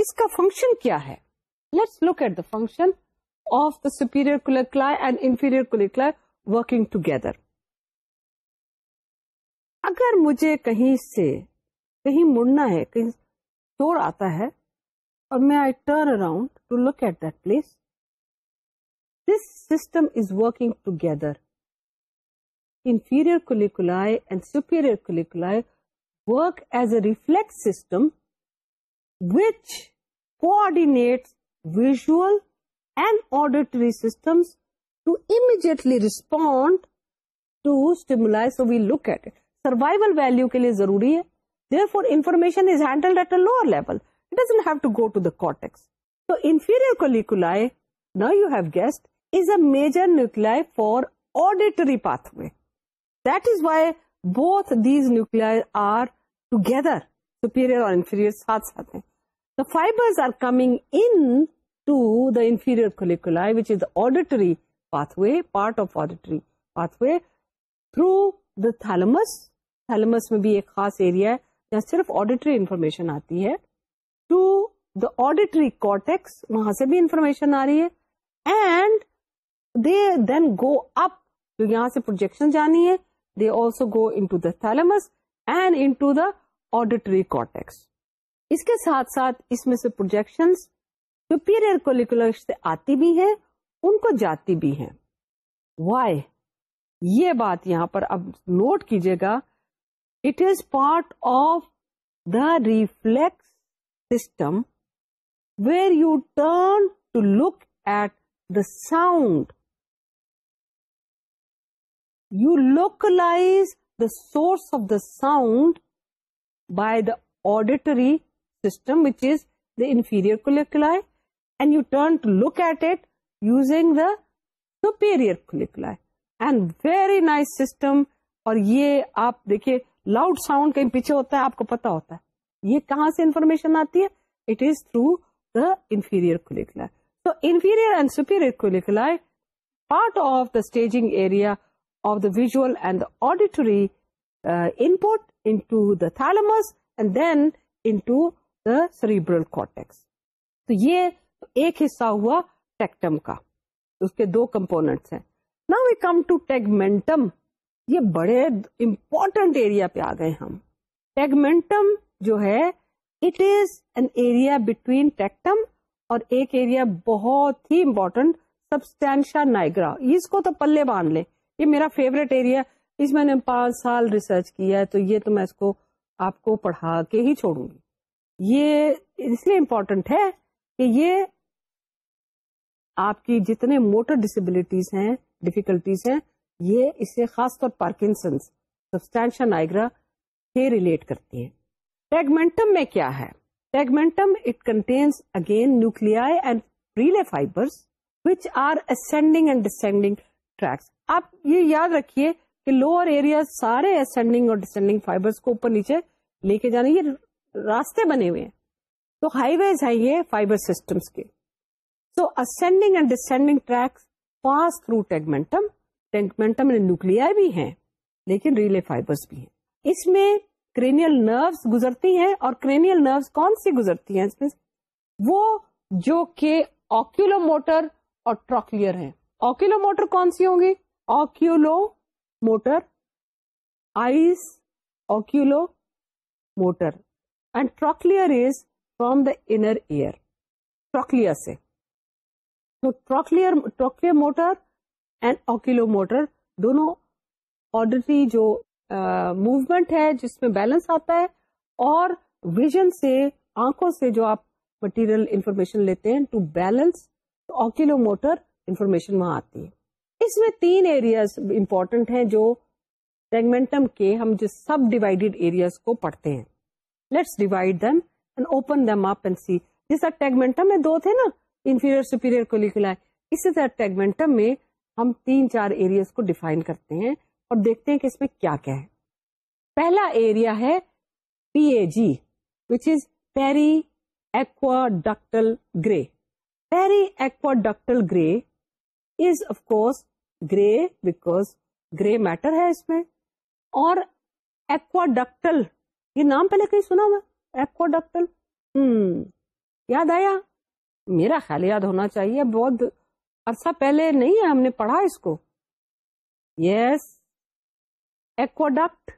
اس کا فنکشن کیا ہے let look at the function of the superior colliculus and inferior colliculus working together اگر مجھے کہیں سے کہیں مڑنا ہے کہیں توڑ آتا ہے اور میں I turn around to look at that place this system is working together inferior colliculi and superior colliculi work as a reflex such visual and auditory systems to immediately respond to so we look at survival value کے لیے ضروری ہے therefore information is handled at our level فائبرفیریزریٹ of auditory through the thalamus میں بھی ایک خاص area ہے یہاں صرف آڈیٹری انفارمیشن آتی ہے ٹو دا آڈیٹری کارٹیکس وہاں سے بھی انفارمیشن آ رہی ہے اینڈ دے دین گو اپ جو یہاں سے پروجیکشن جانی ہے they also go the thalamus and into the auditory cortex اس کے ساتھ ساتھ اس میں سے پروجیکشن جو پیریئر کولیکولر سے آتی بھی ہے ان کو جاتی بھی ہے وائی یہ بات یہاں پر اب نوٹ کیجیے گا it is part of the reflex system where you turn to look at the sound you localize the source of the sound by the auditory system which is the inferior colliculus and you turn to look at it using the superior colliculus and very nice system اور یہ آپ دیکھیے loud sound کہیں پیچھے ہوتا ہے آپ کو پتا ہوتا ہے یہ کہاں سے انفارمیشن آتی ہے it is through the inferior colliculi تو inferior and superior colliculi part of the staging area of the visual and auditory in into the thalamus and then into the cerebral cortex تو یہ ایک حصہ ہوا tectum کا اس کے دو components ہیں نا وی کم ٹو ٹیگمینٹم یہ بڑے امپورٹنٹ ایریا پہ آ گئے ہم ٹیگمینٹم جو ہے it is an area between tectum اور ایک ایریا بہت ہی امپورٹنٹ سبسٹینشا نائگرا اس کو تو پلے باندھ لے یہ میرا فیوریٹ ایریا اس میں نے پانچ سال ریسرچ کیا ہے تو یہ تو میں اس کو آپ کو پڑھا کے ہی چھوڑوں گی یہ اس لیے امپورٹنٹ ہے کہ یہ آپ کی جتنے موٹر ڈسبلٹیز ہیں ڈیفیکلٹیز ہیں یہ اسے خاص طور پارکنسنس سبسٹینشا نائگرا سے ریلیٹ کرتی ہے ٹیگمنٹم میں کیا ہے tegmentum it contains again nuclei and relay fibre which are ascending and descending tracts آپ یہ یاد رکھیے کہ لوور ایریا سارے اسینڈنگ اور ڈسینڈنگ فائبر کو اوپر نیچے لے کے جانے یہ راستے بنے ہوئے ہیں تو ہائی ویز ہیں یہ فائبر سسٹمس کے so ascending and descending tracts pass through tegmentum tegmentum nuclei بھی ہیں لیکن ریلے فائبرس بھی ہیں اس میں کرینیل نروس گزرتی ہیں اور کرینیل نروس کون سی گزرتی ہیں وہ جو کہ آکیولو موٹر اور ٹراکلیئر ہیں آکیولو موٹر کون سی ہوں گی oculomotor eyes oculomotor and trochlear is from the inner ear trochlear سے تو trochlear trochlear motor and oculomotor دونوں آڈیٹری جو موومنٹ ہے جس میں بیلنس آتا ہے اور ویژن سے آنکھوں سے جو آپ مٹیریل انفارمیشن لیتے ہیں to balance oculomotor information وہاں آتی ہے اس میں تین ایریاز امپورٹنٹ ہیں جو سیگمنٹم کے ہم جس سب ڈیوائڈیڈ ایریاز کو پڑھتے ہیں let's divide them and open them جس طرح ٹیگمنٹم میں دو تھے نا انفیریئر سپیریئر کو لکھ لے اسی طرح ٹیگمنٹم میں ہم تین چار ایریاز کو ڈیفائن کرتے ہیں اور دیکھتے ہیں کہ اس میں کیا کیا ہے پہلا ایریا ہے P A G which is پیری ایک grey periaqueductal grey of course grey grey matter ہے اس میں اور ایکڈکٹل یہ نام پہلے کہیں سنا ہوا ہوں یاد آیا میرا خیال یاد ہونا چاہیے بہت عرصہ پہلے نہیں ہے ہم نے پڑھا اس کو یس yes, ایکوڈکٹ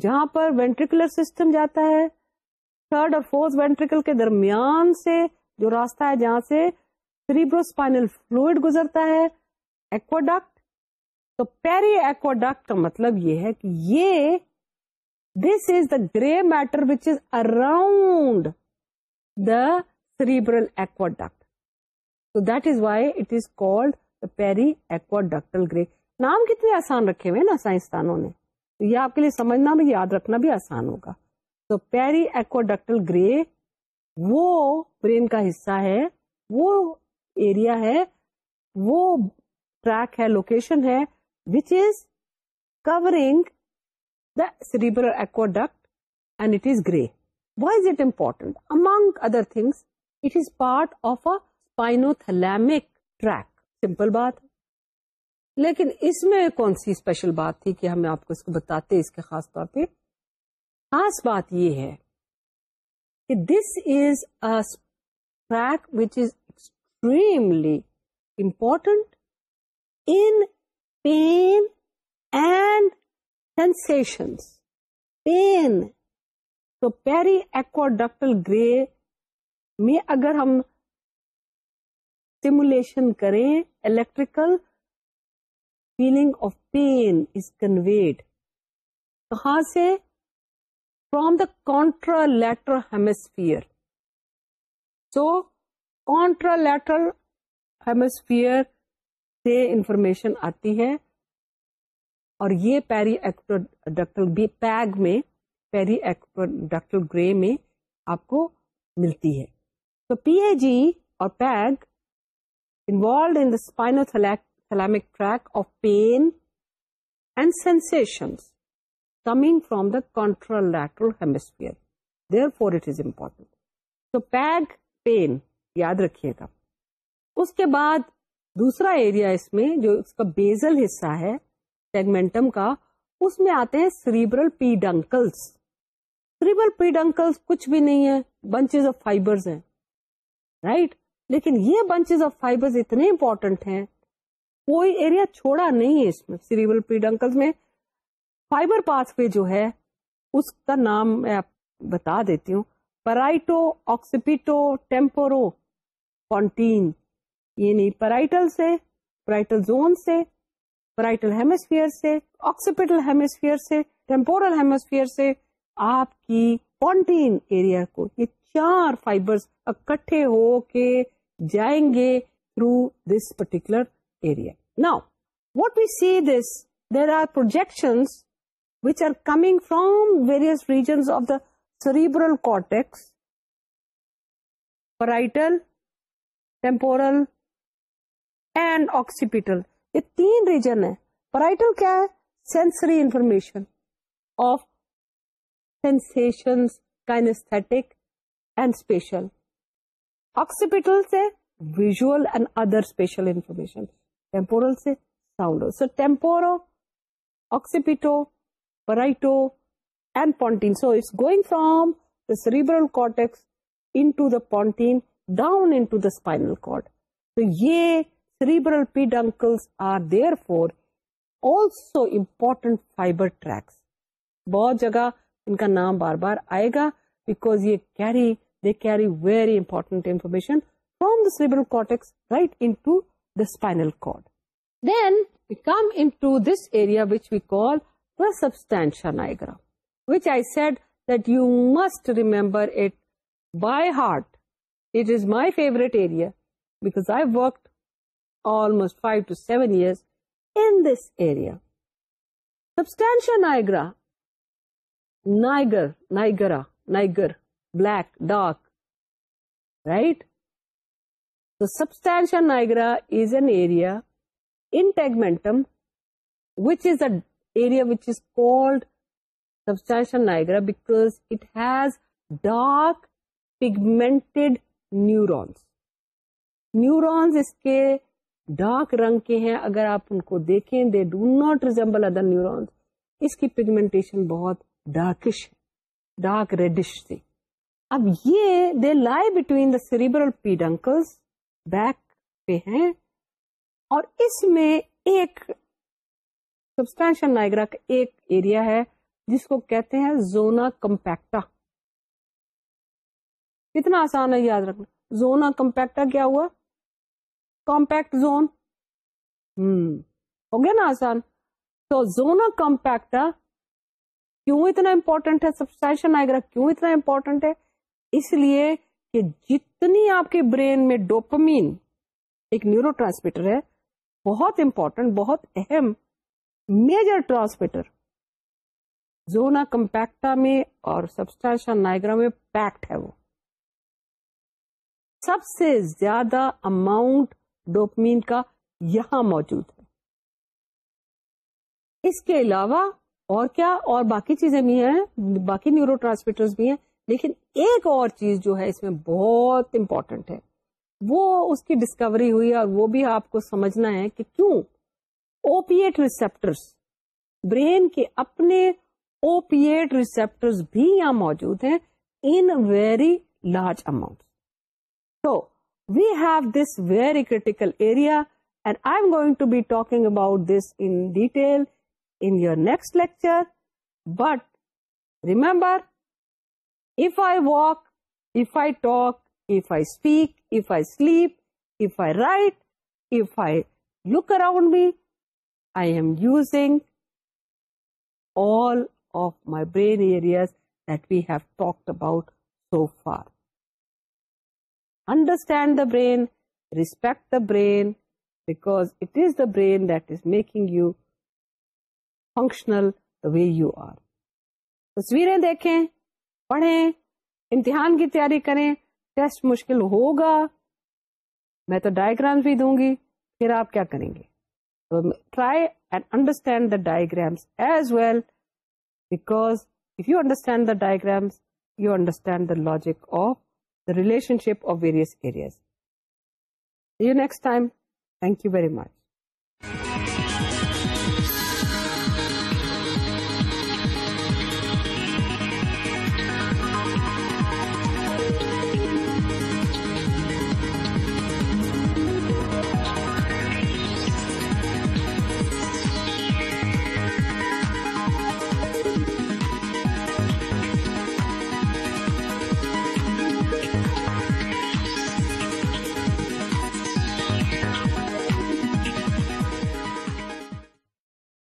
جہاں پر وینٹریکولر سسٹم جاتا ہے تھرڈ اور فورتھ وینٹریکل کے درمیان سے جو راستہ ہے جہاں سے سریبروسپائنل فلوئڈ گزرتا ہے ایکوڈکٹ تو پیری ایکوڈکٹ کا مطلب یہ ہے کہ یہ this is the grey matter which is around the cerebral aqueduct تو that is why it is called periaqueductal grey نام کتنے آسان رکھے ہوئے نا سائنسدانوں نے یہ آپ کے لیے سمجھنا بھی یاد رکھنا بھی آسان ہوگا تو پیری ایکوڈکٹل گرے وہ برین کا حصہ ہے وہ ایریا ہے وہ ٹریک ہے لوکیشن ہے which is covering the cerebral aqueduct and it is grey why is it important among other things it is part of a another tract simple بات لیکن اس میں کون سی اسپیشل بات تھی کہ ہم آپ کو اس کو بتاتے اس کے خاص طور پہ خاص بات یہ ہے کہ this is which is extremely important in pain and sensation pain تو پیری ایکٹل گرے میں اگر ہم سیمولیشن کریں electrical feeling of pain is conveyed کہاں سے from the contralateral hemisphere so contralateral hemisphere سے انفارمیشن آتی ہے اور یہ پیری ایکٹروڈکٹل بھی پیگ میں پیری ایکٹروڈکٹل گرے میں آپ کو ملتی ہے تو پی جی اور PAG involved in the spinothalamic tract of pain and sensations coming from the contralateral hemisphere therefore it is important تو پیگ پین یاد رکھیے گا اس کے بعد دوسرا ایریا اس میں جو اس کا بیزل حصہ ہے سیگمینٹم کا اس میں آتے ہیں سریبرل پیڈنکلس سریبرل پیڈنکلس کچھ بھی نہیں ہے بنچیز آف فائبرز ہیں رائٹ لیکن یہ بنچیز آف فائبر اتنے امپورٹنٹ ہیں کوئی ایریا چھوڑا نہیں ہے اس میں سیریبل میں فائبر پاس پہ جو ہے اس کا نام میں آپ بتا دیتی ہوں پرائٹو آکسیپیٹو ٹیمپورو یعنی پرائٹل سے پرائٹل ہیموسفیئر سے آکسیپیٹل ہیموسفیئر سے ٹیمپورل ہیموسفیئر سے آپ کی کونٹین ایریا کو یہ چار فائبر اکٹھے ہو کے جائیں گے تھرو دس پرٹیکولر نا what we see this there are projection of the cerebral cortical یہ تین ریجن ہے پرائٹل کیا ہے sensory information of kinesthetic and spatial occipital سے visual and other spatial information temporal سے sound so temporo occipito parieto and pontine so it's going from the cerebral cortex into the pontine down into the spinal cord تو یہ cerebral peduncles are there four also important fibre tracts بہت جگہ ان کا نام بار بار آئے گا بیکوز یہ carry they carry very important information from the cerebral cortex right into substantia آئیگا we set that you must remember it by heart it is my favourite area because almost five to seven years in this area substantia آئیگر nigra niger black dark right تو substantial nigra is an area in tegmentum which is a which is called substantia nigra because dark pigment neurons neurons اس کے dark رنگ کے ہیں اگر آپ ان کو دیکھیں they do not resemble other neurons اس کی پیگمینٹیشن بہت ڈارکش ہے ڈارک ریڈش تھی اب یہ they lie between the cerebral peduncles back پہ ہیں اور اس میں ایک سبسٹینشن کا ایک ایریا ہے جس کو کہتے ہیں زونا کمپیکٹا کتنا آسان ہے یاد رکھنا زونا کمپیکٹا کیا ہوا کمپیکٹ زون ہوں ہو گیا نا آسان تو زونا کمپیکٹا کیوں اتنا امپورٹینٹ ہے سبسٹینشن نائگرا کیوں اتنا امپورٹنٹ ہے اس لیے کہ جتنی آپ کے برین میں ڈوپمین ایک نیورو ٹرانسمیٹر ہے بہت امپورٹنٹ بہت اہم میجر ٹرانسمیٹر زونا کمپیکٹا میں اور سبسٹانشا نائگرا میں پیکٹ ہے وہ سب سے زیادہ اماؤنٹ ڈوپمین کا یہاں موجود ہے اس کے علاوہ اور کیا اور باقی چیزیں بھی ہیں باقی نیورو ٹرانسمیٹر بھی ہیں لیکن ایک اور چیز جو ہے اس میں بہت امپورٹنٹ ہے وہ اس کی ڈسکوری ہوئی اور وہ بھی آپ کو سمجھنا ہے کہ کیوں اوپیٹ ریسپٹرس برین کے اپنے اوپیٹ ریسپٹر بھی یہاں موجود ہیں ان ویری لارج اماؤنٹ تو we have this very critical area and I am going to be talking about this in detail in your next lecture but remember if I walk if I talk if I speak if I sleep if I write if I look around me I am using all of my brains Dev talk about so for understand the brain respect the brain because it is the brain does making you functional way you are تصویریں دیکھیں پڑھیں امتحان کی تیاری کریں test مشکل ہوگا میں تو ڈائگرام بھی دوں گی پھر آپ کیا کریں گے try and understand the diagrams as well because if you understand the diagrams you understand the logic of the relationship of various areas you next time thank you very much